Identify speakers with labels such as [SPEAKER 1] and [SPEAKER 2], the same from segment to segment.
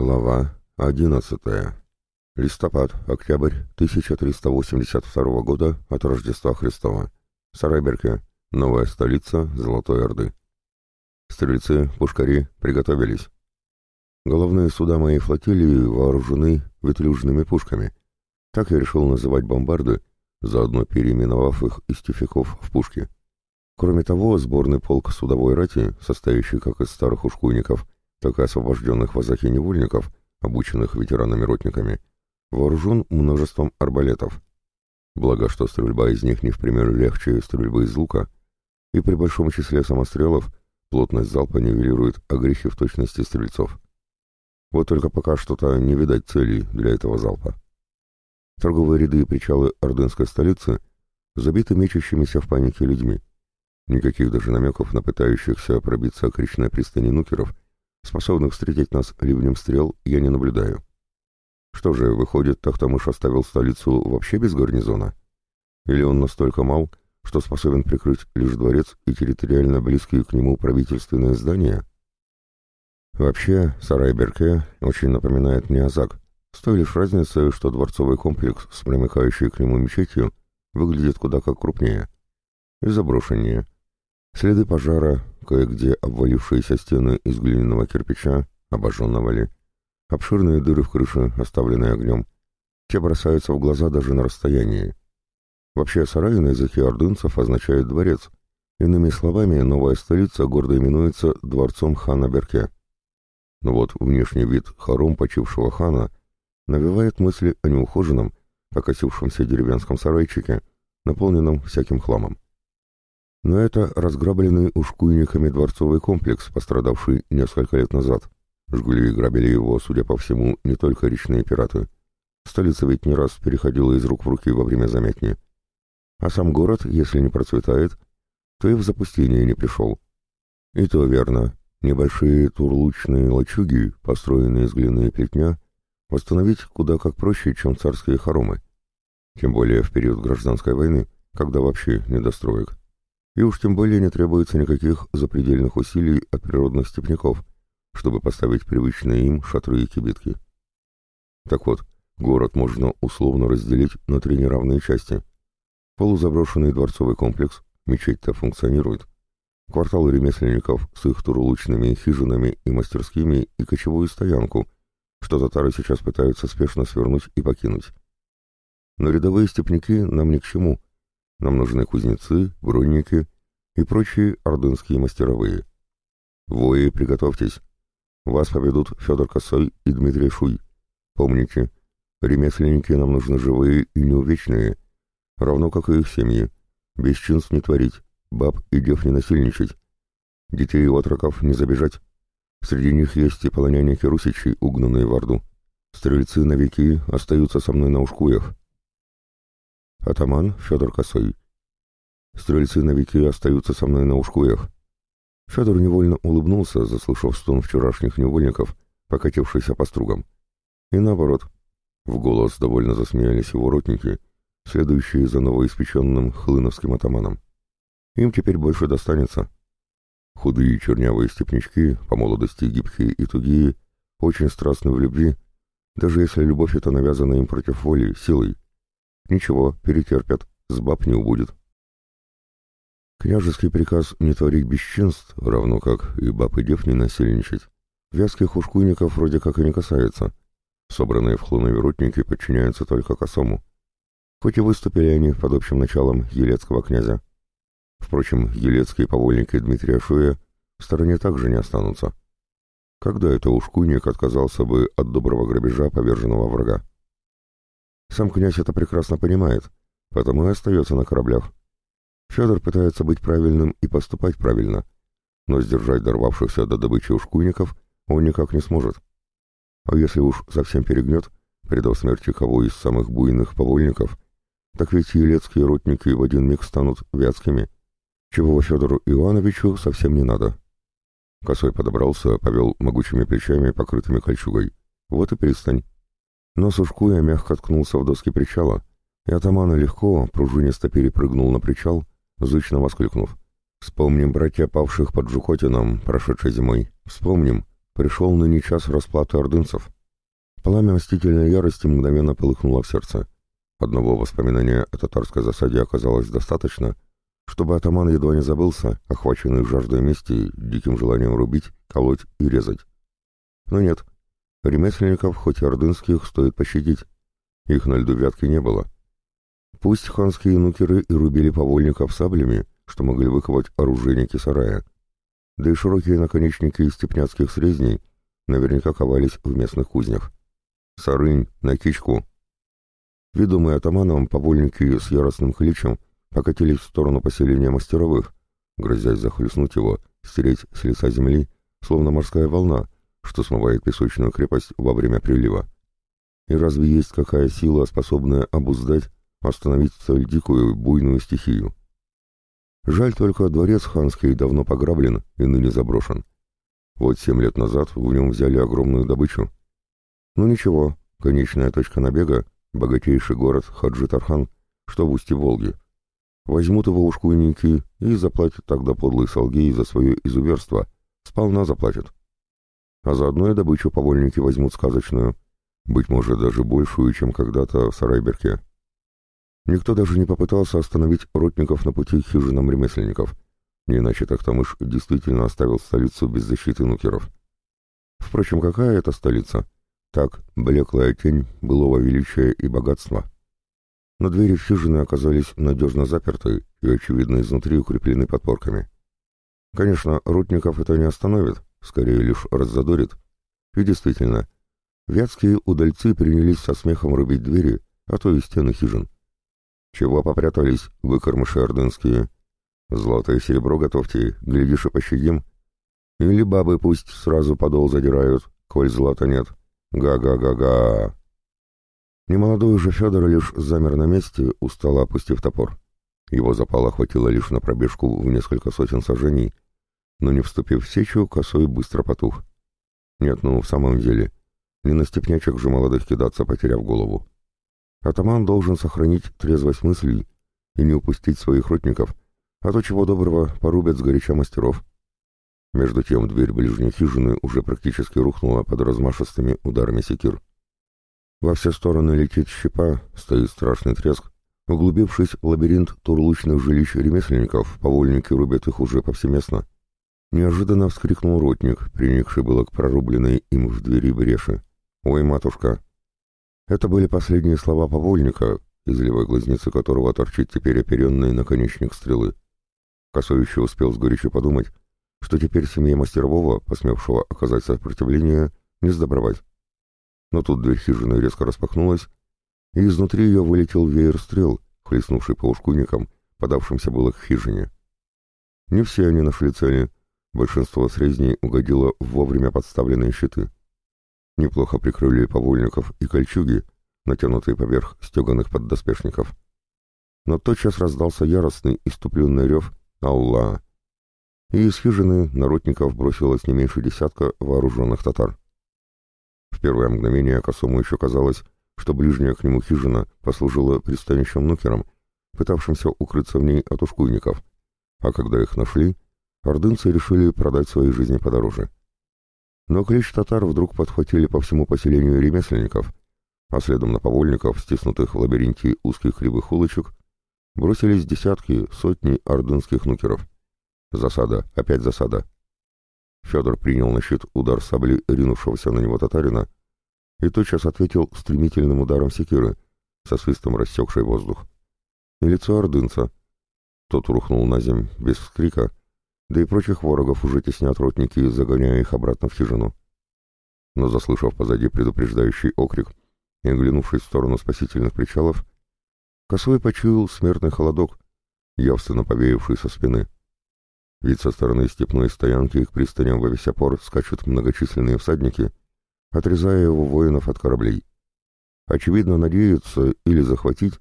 [SPEAKER 1] Глава 11. Листопад, октябрь 1382 года от Рождества Христова. Сарайберке, новая столица Золотой Орды. Стрельцы, пушкари приготовились. Головные суда моей флотилии вооружены ветлюжными пушками. Так я решил называть бомбарды, заодно переименовав их из тюфяков в пушки. Кроме того, сборный полк судовой рати, состоящий как из старых ушкуйников, так и освобожденных в Азахе невольников, обученных ветеранами-ротниками, вооружен множеством арбалетов. Благо, что стрельба из них не в пример легче стрельбы из лука, и при большом числе самострелов плотность залпа нивелирует огрехи в точности стрельцов. Вот только пока что-то не видать целей для этого залпа. Торговые ряды и причалы ордынской столицы забиты мечущимися в панике людьми. Никаких даже намеков на пытающихся пробиться к речной пристани нукеров – способных встретить нас ливнем стрел, я не наблюдаю. Что же, выходит, Тахтамыш оставил столицу вообще без гарнизона? Или он настолько мал, что способен прикрыть лишь дворец и территориально близкие к нему правительственные здания? Вообще, сарай Берке очень напоминает мне Азак, с той лишь разницей, что дворцовый комплекс с примыкающей к нему мечетью выглядит куда как крупнее и заброшеннее. Следы пожара, кое-где обвалившиеся стены из глиняного кирпича, обожженного ли, обширные дыры в крыше, оставленные огнем. Те бросаются в глаза даже на расстоянии. Вообще сарай на языке ордынцев означает «дворец». Иными словами, новая столица гордо именуется дворцом хана Берке. Но вот внешний вид хором почившего хана навевает мысли о неухоженном, покосившемся деревенском сарайчике, наполненном всяким хламом. Но это разграбленный ушкуйниками дворцовый комплекс, пострадавший несколько лет назад. Жгули грабили его, судя по всему, не только речные пираты. Столица ведь не раз переходила из рук в руки во время заметни. А сам город, если не процветает, то и в запустение не пришел. И то верно. Небольшие турлучные лачуги, построенные из глины и плетня, восстановить куда как проще, чем царские хоромы. Тем более в период гражданской войны, когда вообще недостроек и уж тем более не требуется никаких запредельных усилий от природных степняков, чтобы поставить привычные им шатры и кибитки. Так вот, город можно условно разделить на три неравные части. Полузаброшенный дворцовый комплекс, мечеть-то функционирует, квартал ремесленников с их турулучными хижинами и мастерскими и кочевую стоянку, что татары сейчас пытаются спешно свернуть и покинуть. Но рядовые степняки нам ни к чему, нам нужны кузнецы, бронники и прочие ордынские мастеровые. Вои, приготовьтесь. Вас поведут Федор Косой и Дмитрий Шуй. Помните, ремесленники нам нужны живые и неувечные, равно как и их семьи. Бесчинств не творить, баб и дев не насильничать. Детей и отроков не забежать. Среди них есть и полоняники-русичи, угнанные в Орду. Стрельцы на веки остаются со мной на ушкуях. Атаман Федор Косой. Стрельцы-новики остаются со мной на ушкуях. Федор невольно улыбнулся, заслышав стон вчерашних невольников, покатившийся по стругам. И наоборот. В голос довольно засмеялись его ротники, следующие за новоиспеченным хлыновским атаманом. Им теперь больше достанется. Худые чернявые степнячки, по молодости гибкие и тугие, очень страстны в любви, даже если любовь эта навязана им против воли, силой. Ничего, перетерпят, с баб не убудет. Княжеский приказ не творить бесчинств, равно как и баб и дев не насильничать, вязких ушкуйников вроде как и не касается. Собранные в Хлунове ротники подчиняются только косому. Хоть и выступили они под общим началом елецкого князя. Впрочем, елецкие повольники Дмитрия Шуя в стороне также не останутся. Когда это ушкуйник отказался бы от доброго грабежа поверженного врага? Сам князь это прекрасно понимает, потому и остается на кораблях. Федор пытается быть правильным и поступать правильно, но сдержать дорвавшихся до добычи ушкуйников он никак не сможет. А если уж совсем перегнет, предав смерти кого из самых буйных повольников, так ведь елецкие ротники в один миг станут вятскими, чего Федору Ивановичу совсем не надо. Косой подобрался, повел могучими плечами, покрытыми кольчугой. Вот и пристань. Но Сушкуя мягко ткнулся в доски причала, и атамана легко, пружинисто перепрыгнул на причал, зычно воскликнув. «Вспомним, братья павших под Жукотином, прошедшей зимой. Вспомним, Пришел ныне час расплаты ордынцев. Пламя мстительной ярости мгновенно полыхнуло в сердце. Одного воспоминания о татарской засаде оказалось достаточно, чтобы атаман едва не забылся, охваченный жаждой мести, диким желанием рубить, колоть и резать. Но нет, ремесленников, хоть и ордынских, стоит пощадить. Их на льду вятки не было. Пусть ханские нукеры и рубили повольников саблями, что могли выковать оружейники сарая, да и широкие наконечники из степняцких срезней наверняка ковались в местных кузнях. «Сарынь, на кичку!» Ведомые атаманом, повольники с яростным кличем покатились в сторону поселения мастеровых, грозясь захлестнуть его, стереть с лица земли, словно морская волна, что смывает песочную крепость во время прилива. И разве есть какая сила, способная обуздать, остановить столь дикую, буйную стихию? Жаль только, дворец ханский давно пограблен и ныне заброшен. Вот семь лет назад в нем взяли огромную добычу. Ну ничего, конечная точка набега — богатейший город Хаджи-Тархан, что в устье Волги. Возьмут его ушкуйники и заплатят тогда подлый Салгей за свое изуверство, сполна заплатят. А заодно и добычу повольники возьмут сказочную, быть может даже большую, чем когда-то в Сарайберке. Никто даже не попытался остановить ротников на пути к хижинам ремесленников. Не иначе Тахтамыш действительно оставил столицу без защиты нукеров. Впрочем, какая это столица? Так, блеклая тень былого величия и богатства. Но двери в хижины оказались надежно заперты и, очевидно, изнутри укреплены подпорками. Конечно, ротников это не остановит, скорее лишь раззадорит. И действительно, вятские удальцы принялись со смехом рубить двери, а то и стены хижин. Чего попрятались, выкормыши ордынские? Злото и серебро готовьте, глядишь и пощадим. Или бабы пусть сразу подол задирают, коль злата нет. Га-га-га-га. Немолодой уже Федор лишь замер на месте, устало опустив топор. Его запала хватило лишь на пробежку в несколько сотен сажений, но не вступив в сечу, косой быстро потух. Нет, ну, в самом деле, не на степнячек же молодых кидаться, потеряв голову. Атаман должен сохранить трезвость мыслей и не упустить своих ротников, а то чего доброго порубят сгоряча мастеров. Между тем дверь ближней хижины уже практически рухнула под размашистыми ударами секир. Во все стороны летит щепа, стоит страшный треск. Углубившись в лабиринт турлучных жилищ ремесленников, повольники рубят их уже повсеместно. Неожиданно вскрикнул ротник, приникший было к прорубленной им в двери бреши. «Ой, матушка!» Это были последние слова повольника, из левой глазницы которого торчит теперь оперенный наконечник стрелы. Косой еще успел с горечью подумать, что теперь семье мастерового, посмевшего оказать сопротивление, не сдобровать. Но тут дверь хижины резко распахнулась, и изнутри ее вылетел веер стрел, хлестнувший по ушкуйникам, подавшимся было к хижине. Не все они нашли цели, большинство срезней угодило в вовремя подставленные щиты. Неплохо прикрыли повольников и кольчуги, натянутые поверх стеганых поддоспешников. Но тотчас раздался яростный, иступленный рев «Алла!» И из хижины народников бросилось не меньше десятка вооруженных татар. В первое мгновение Косому еще казалось, что ближняя к нему хижина послужила пристанищем нукерам, пытавшимся укрыться в ней от ушкуйников, а когда их нашли, ордынцы решили продать свои жизни подороже. Но клич татар вдруг подхватили по всему поселению ремесленников, а следом на повольников, стиснутых в лабиринте узких кривых улочек, бросились десятки, сотни ордынских нукеров. Засада, опять засада. Федор принял на щит удар сабли ринувшегося на него татарина и тотчас ответил стремительным ударом секиры, со свистом рассекшей воздух. И лицо ордынца. Тот рухнул на земь без крика, да и прочих ворогов уже теснят ротники, загоняя их обратно в хижину. Но, заслышав позади предупреждающий окрик и оглянувшись в сторону спасительных причалов, Косой почуял смертный холодок, явственно повеявший со спины. Ведь со стороны степной стоянки к пристаням во весь опор скачут многочисленные всадники, отрезая его воинов от кораблей. Очевидно, надеются или захватить,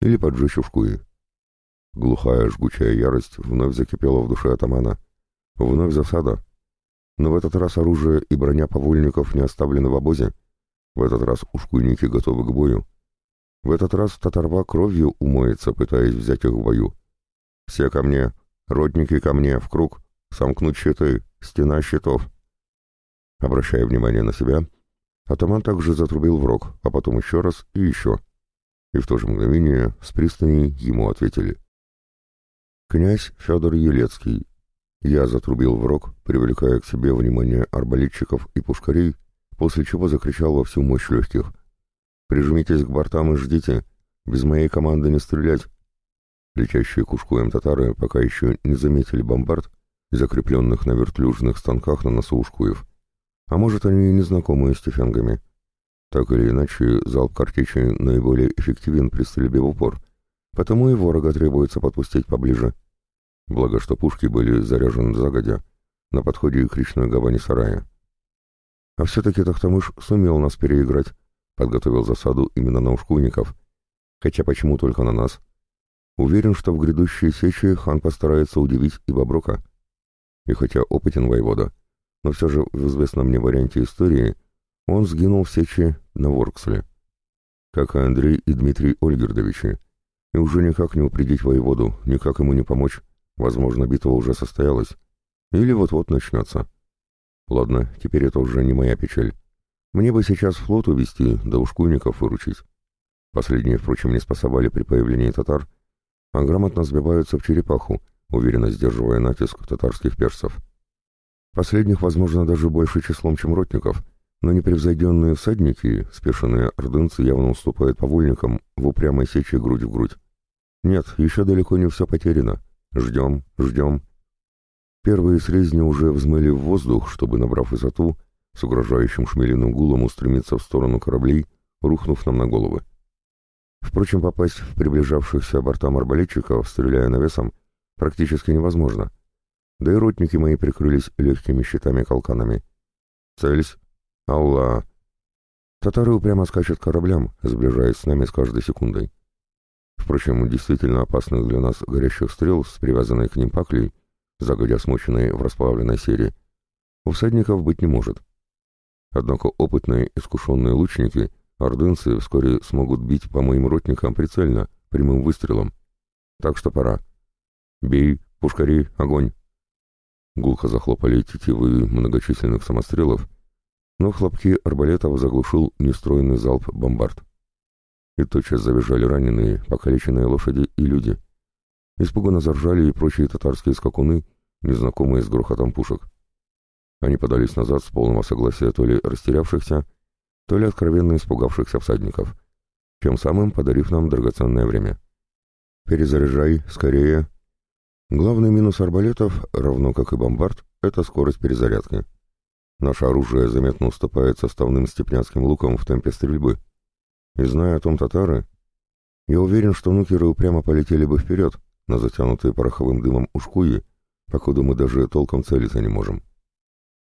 [SPEAKER 1] или поджечь ушкуи. Глухая жгучая ярость вновь закипела в душе атамана. Вновь засада. Но в этот раз оружие и броня повольников не оставлены в обозе. В этот раз ушкуйники готовы к бою. В этот раз татарва кровью умоется, пытаясь взять их в бою. «Все ко мне! Родники ко мне! В круг! Сомкнуть щиты! Стена щитов!» Обращая внимание на себя, атаман также затрубил в рог, а потом еще раз и еще. И в то же мгновение с пристани ему ответили. «Князь Федор Елецкий». Я затрубил в рог, привлекая к себе внимание арбалетчиков и пушкарей, после чего закричал во всю мощь легких. «Прижмитесь к бортам и ждите! Без моей команды не стрелять!» Летящие кушкуем татары пока еще не заметили бомбард, закрепленных на вертлюжных станках на носу ушкуев. А может, они и не знакомы с тефенгами. Так или иначе, залп картечи наиболее эффективен при стрельбе в упор, потому и ворога требуется подпустить поближе. Благо, что пушки были заряжены загодя, на подходе к речной гавани сарая. А все-таки Тахтамыш сумел нас переиграть, подготовил засаду именно на ушкуйников. Хотя почему только на нас? Уверен, что в грядущей сече хан постарается удивить и Боброка. И хотя опытен воевода, но все же в известном мне варианте истории он сгинул в сече на Ворксле. Как и Андрей и Дмитрий Ольгердовичи. И уже никак не упредить воеводу, никак ему не помочь. Возможно, битва уже состоялась. Или вот-вот начнется. Ладно, теперь это уже не моя печаль. Мне бы сейчас флот увести, да ушкуйников выручить. Последние, впрочем, не спасовали при появлении татар, а грамотно сбиваются в черепаху, уверенно сдерживая натиск татарских персов. Последних, возможно, даже больше числом, чем ротников, но непревзойденные всадники, спешенные ордынцы явно уступают повольникам в упрямой сече грудь в грудь. Нет, еще далеко не все потеряно. Ждем, ждем. Первые срезни уже взмыли в воздух, чтобы, набрав высоту, с угрожающим шмелиным гулом устремиться в сторону кораблей, рухнув нам на головы. Впрочем, попасть в приближавшихся бортам арбалетчиков, стреляя навесом, практически невозможно. Да и ротники мои прикрылись легкими щитами-колканами. Цельсь. Алла. Татары упрямо скачут кораблям, сближаясь с нами с каждой секундой. Впрочем, действительно опасных для нас горящих стрел с привязанной к ним паклей, загодя смоченной в расплавленной серии, у всадников быть не может. Однако опытные, искушенные лучники — Ордынцы вскоре смогут бить по моим ротникам прицельно, прямым выстрелом. Так что пора. Бей, пушкари, огонь. Гулко захлопали тетивы многочисленных самострелов, но хлопки арбалетов заглушил нестройный залп бомбард. И тотчас завизжали раненые, покалеченные лошади и люди. Испуганно заржали и прочие татарские скакуны, незнакомые с грохотом пушек. Они подались назад с полного согласия то ли растерявшихся, то ли откровенно испугавшихся всадников, тем самым подарив нам драгоценное время. Перезаряжай, скорее. Главный минус арбалетов, равно как и бомбард, это скорость перезарядки. Наше оружие заметно уступает составным степняцким лукам в темпе стрельбы. И зная о том татары, я уверен, что нукеры упрямо полетели бы вперед, на затянутые пороховым дымом ушкуи, покуда мы даже толком целиться не можем.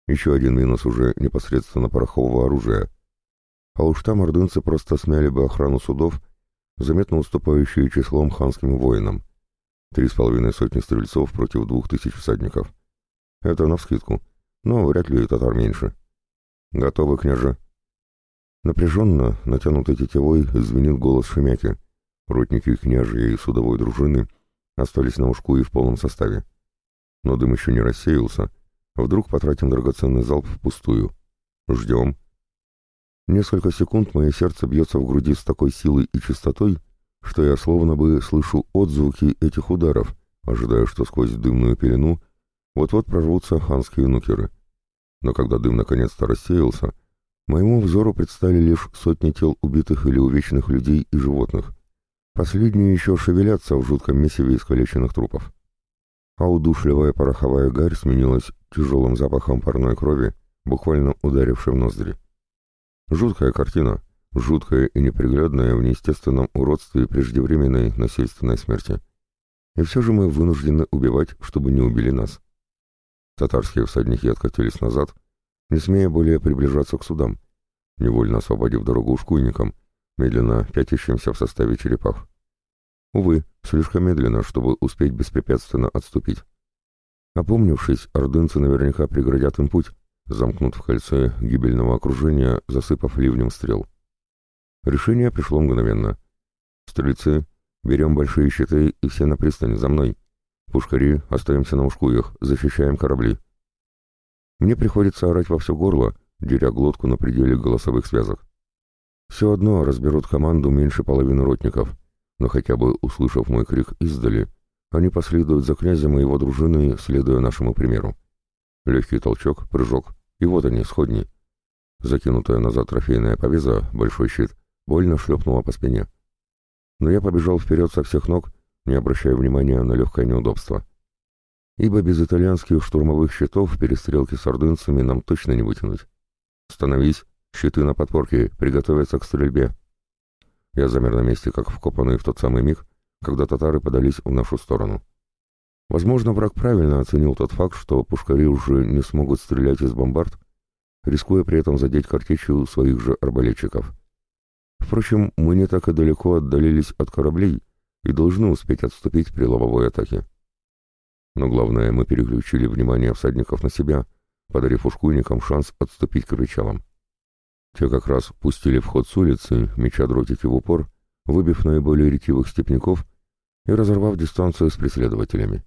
[SPEAKER 1] Еще один минус уже непосредственно порохового оружия. А уж там ордынцы просто смяли бы охрану судов, заметно уступающие числом ханским воинам. Три с половиной сотни стрельцов против двух тысяч всадников. Это навскидку, но вряд ли татар меньше. Готовы, княже. Напряженно, натянутой тетевой, звенит голос Шемяки. Ротники княжьей и судовой дружины остались на ушку и в полном составе. Но дым еще не рассеялся. Вдруг потратим драгоценный залп впустую. Ждем. Несколько секунд мое сердце бьется в груди с такой силой и частотой, что я словно бы слышу отзвуки этих ударов, ожидая, что сквозь дымную пелену вот-вот прорвутся ханские нукеры. Но когда дым наконец-то рассеялся, моему взору предстали лишь сотни тел убитых или увечных людей и животных. Последние еще шевелятся в жутком месиве искалеченных трупов. А удушливая пороховая гарь сменилась тяжелым запахом парной крови, буквально ударившей в ноздри. Жуткая картина, жуткая и неприглядная в неестественном уродстве преждевременной насильственной смерти. И все же мы вынуждены убивать, чтобы не убили нас. Татарские всадники откатились назад, не смея более приближаться к судам, невольно освободив дорогу ушкуйникам, медленно пятящимся в составе черепах. Увы, слишком медленно, чтобы успеть беспрепятственно отступить. Опомнившись, ордынцы наверняка преградят им путь, замкнут в кольце гибельного окружения, засыпав ливнем стрел. Решение пришло мгновенно. «Стрельцы, берем большие щиты и все на пристани, за мной. Пушкари, остаемся на ушкуях, защищаем корабли». Мне приходится орать во все горло, деря глотку на пределе голосовых связок. Все одно разберут команду меньше половины ротников, но хотя бы услышав мой крик издали, они последуют за князем и его дружиной, следуя нашему примеру. Легкий толчок, прыжок, и вот они, сходни. Закинутая назад трофейная повяза, большой щит, больно шлепнула по спине. Но я побежал вперед со всех ног, не обращая внимания на легкое неудобство. Ибо без итальянских штурмовых щитов перестрелки с ордынцами нам точно не вытянуть. «Становись! Щиты на подпорке! Приготовиться к стрельбе!» Я замер на месте, как вкопанный в тот самый миг, когда татары подались в нашу сторону. Возможно, враг правильно оценил тот факт, что пушкари уже не смогут стрелять из бомбард, рискуя при этом задеть картечью своих же арбалетчиков. Впрочем, мы не так и далеко отдалились от кораблей и должны успеть отступить при лобовой атаке. Но главное, мы переключили внимание всадников на себя, подарив ушкуйникам шанс отступить к причалам. Те как раз пустили в ход с улицы, меча дротики в упор, выбив наиболее ретивых степняков и разорвав дистанцию с преследователями.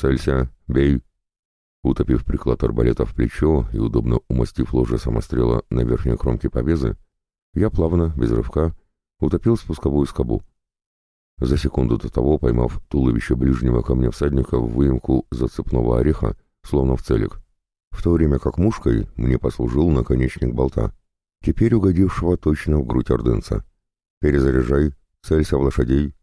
[SPEAKER 1] «Целься! Бей!» Утопив приклад арбалета в плечо и удобно умастив ложе самострела на верхней кромке повезы, я плавно, без рывка, утопил спусковую скобу. За секунду до того, поймав туловище ближнего ко мне всадника в выемку зацепного ореха, словно в целик, в то время как мушкой мне послужил наконечник болта, теперь угодившего точно в грудь ордынца. «Перезаряжай, целься в лошадей».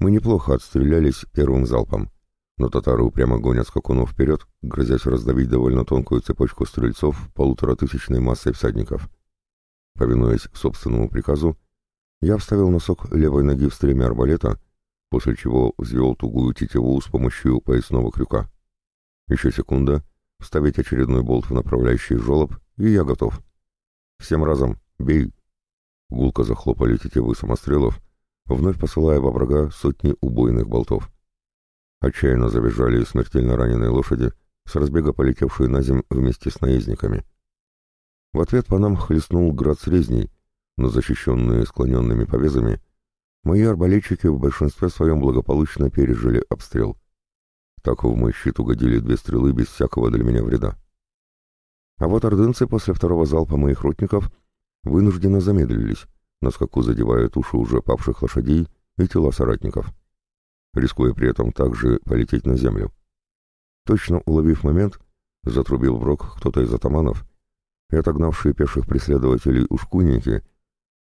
[SPEAKER 1] Мы неплохо отстрелялись первым залпом, но татары упрямо гонят скакунов вперед, грозясь раздавить довольно тонкую цепочку стрельцов полуторатысячной массой всадников. Повинуясь собственному приказу, я вставил носок левой ноги в стремя арбалета, после чего взвел тугую тетиву с помощью поясного крюка. Еще секунда, вставить очередной болт в направляющий жолоб, и я готов. Всем разом, бей! Гулко захлопали тетивы самострелов, вновь посылая во врага сотни убойных болтов. Отчаянно завизжали смертельно раненые лошади, с разбега полетевшие на землю вместе с наездниками. В ответ по нам хлестнул град срезней, но защищенные склоненными повезами, мои арбалетчики в большинстве своем благополучно пережили обстрел. Так в мой щит угодили две стрелы без всякого для меня вреда. А вот ордынцы после второго залпа моих ротников вынужденно замедлились, на скаку задевая туши уже павших лошадей и тела соратников, рискуя при этом также полететь на землю. Точно уловив момент, затрубил в рог кто-то из атаманов — и отогнавшие пеших преследователей ушкуйники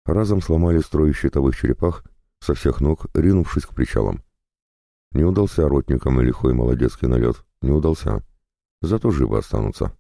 [SPEAKER 1] разом сломали строй щитовых черепах, со всех ног ринувшись к причалам. Не удался ротникам и лихой молодецкий налет, не удался. Зато живы останутся.